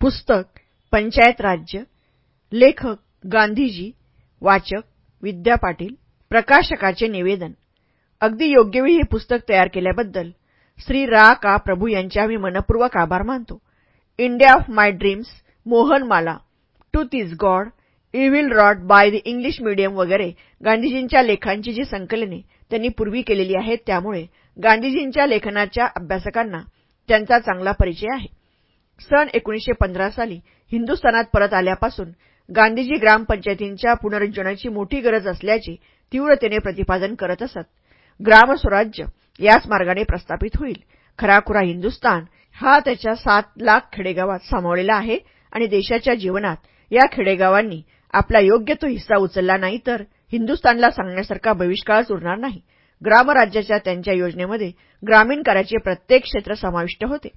पुस्तक पंचायत राज्य लेखक गांधीजी वाचक विद्या पाटील प्रकाशकाचे निवेदन. अगदी योग्यवेळी हे पुस्तक तयार केल्याबद्दल श्री रा. का. प्रभू यांचे आम्ही मनपूर्वक आभार मानतो. India of my dreams Mohanmala tooth is God evil wrought by the English medium वगैरे गांधीजींच्या लेखांची जी संकलने त्यांनी पूर्वी केलेली आहेत त्यामुळे गांधीजींच्या लेखनाच्या अभ्यासकांना त्यांचा चांगला परिचय आहे. सन 1915 साली हिंदुस्थानात परत आल्यापासून गांधीजी ग्रामपंचायतींच्या पुनरुज्जीवनाची मोठी गरज असल्याचे तीव्रतेने प्रतिपादन करत असत. ग्रामस्वराज्य याच मार्गाने प्रस्थापित होईल. खराखुरा हिंदुस्थान हा त्याच्या सात लाख खेडेगावात सामावलेला आहे आणि देशाच्या जीवनात या खेडेगावांनी आपला योग्य तो हिस्सा उचलला नाही तर हिंदुस्थानला सांगण्यासारखा भविष्काळच उरणार नाही. ग्रामराज्याच्या त्यांच्या योजनेमध्ये ग्रामीण कार्याचे प्रत्येक क्षेत्र समाविष्ट होते.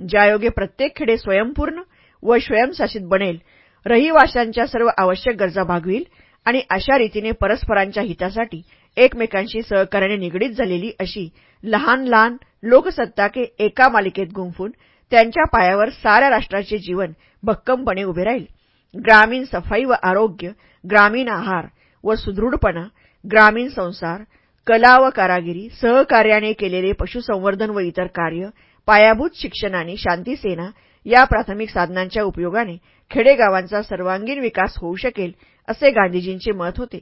ज्यायोगे प्रत्येक खेडे स्वयंपूर्ण व स्वयंशासित बनेल रहिवाशांच्या सर्व आवश्यक गरजा भागविल आणि अशा रीतीने परस्परांच्या हितासाठी एकमेकांशी सहकार्याने निगडीत झालेली अशी लहान लहान लोकसत्ताके एका मालिकेत गुंफून त्यांच्या पायावर साऱ्या राष्ट्राचे जीवन भक्कमपणे उभे राहील. ग्रामीण सफाई व आरोग्य ग्रामीण आहार व सुदृढपणा ग्रामीण संसार कला व कारागिरी सहकार्याने केलेले पशुसंवर्धन व इतर कार्य पायाभूत शिक्षण आणि शांतीसेना या प्राथमिक साधनांच्या उपयोगाने खेडेगावांचा सर्वांगीण विकास होऊ शकेल असे गांधीजींचे मत होते.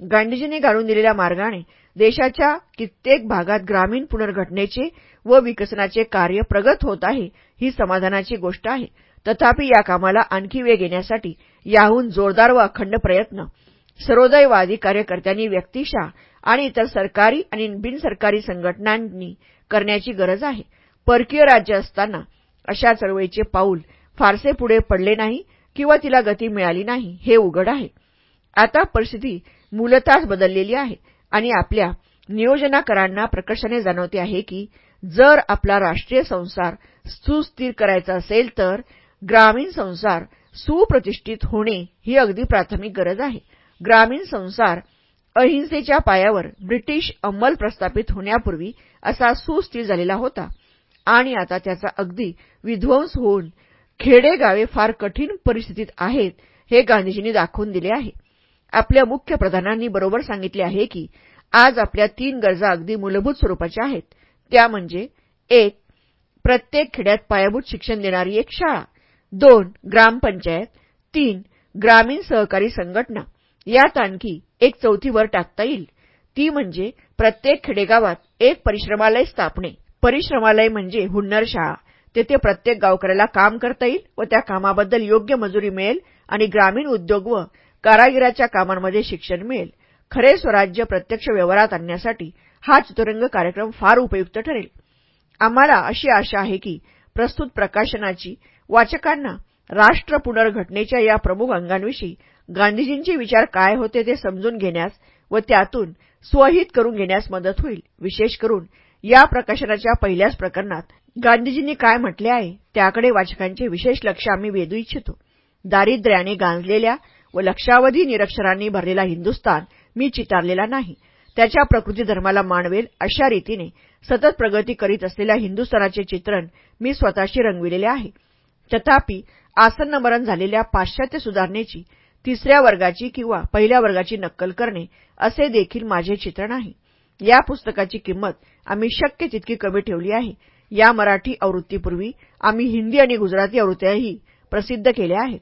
गांधीजींनी घालून दिलेल्या मार्गाने देशाच्या कित्येक भागात ग्रामीण पुनर्घटनेचे व विकसनाचे कार्य प्रगत होत आहे ही समाधानाची गोष्ट आहे. तथापि या कामाला आणखी वेग येण्यासाठी याहून जोरदार व अखंड प्रयत्न सर्वोदयवादी कार्यकर्त्यांनी व्यक्तिशा आणि इतर सरकारी आणि बिनसरकारी संघटनांनी करण्याची गरज आहे. परकीय राज्य असताना अशा चळवळीचे पाऊल फारसे पुढे पडले नाही किंवा तिला गती मिळाली नाही हे उघड आहे. आता परिस्थिती मूलतःच बदललेली आहे आणि आपल्या नियोजनाकारांना प्रकर्षाने जाणवते आहे की जर आपला राष्ट्रीय संसार सुस्थिर करायचा असेल तर ग्रामीण संसार सुप्रतिष्ठित होणे ही अगदी प्राथमिक गरज आहे. ग्रामीण संसार अहिंसेच्या पायावर ब्रिटिश अंमल प्रस्थापित होण्यापूर्वी असा सुस्थिर झालेला होता. आणि आता त्याचा अगदी विध्वंस होऊन खेडेगावे फार कठीण परिस्थितीत आहेत हे गांधीजींनी दाखवून दिले आहे. आपल्या मुख्य प्रधानांनी बरोबर सांगितले आहे की आज आपल्या तीन गरजा अगदी मूलभूत स्वरूपाच्या आहेत. त्या म्हणजे एक प्रत्येक खेड्यात पायाभूत शिक्षण देणारी एक शाळा. दोन ग्रामपंचायत. तीन ग्रामीण सहकारी संघटना. यात आणखी एक चौथी वर टाकता येईल. ती म्हणजे प्रत्येक खेडेगावात एक परिश्रमालय स्थापणे. परिश्रमालय म्हणजे हुन्नरशाळा तेथे प्रत्येक गावकऱ्याला काम करता येईल व त्या कामाबद्दल योग्य मजुरी मिळेल आणि ग्रामीण उद्योग व कारागिराच्या कामांमध्ये शिक्षण मिळेल. खरे स्वराज्य प्रत्यक्ष व्यवहारात आणण्यासाठी हा चतुरंग कार्यक्रम फार उपयुक्त ठरेल. आम्हाला अशी आशा आहे की प्रस्तुत प्रकाशनाची वाचकांना राष्ट्र पुनर्घटनेच्या या प्रमुख अंगांविषयी गांधीजींचे विचार काय होते ते समजून घेण्यास व त्यातून स्वहित करून घेण्यास मदत होईल. विशेष करून या प्रकाशनाच्या पहिल्याच प्रकरणात गांधीजींनी काय म्हटले आहे त्याकडे वाचकांचे विशेष लक्ष आम्ही वेधू इच्छितो. दारिद्र्याने गांजलेल्या व लक्षावधी निरक्षरांनी भरलेला हिंदुस्थान मी चितारलेला नाही. त्याच्या प्रकृती धर्माला मानवेल अशा रीतीने सतत प्रगती करीत असलेल्या हिंदुस्थानाचे चित्रण मी स्वतःशी रंगविलेले आहे. तथापि आसन्नमरण झालेल्या पाश्चात्य सुधारणेची तिसऱ्या वर्गाची किंवा पहिल्या वर्गाची नक्कल करणे असे देखील माझे चित्रण आहे. या पुस्तकाची किंमत आम्ही शक्य तितकी कमी ठेवली आहे. या मराठी आवृत्तीपूर्वी आम्ही हिंदी आणि गुजराती आवृत्त्याही प्रसिद्ध केल्या आहेत.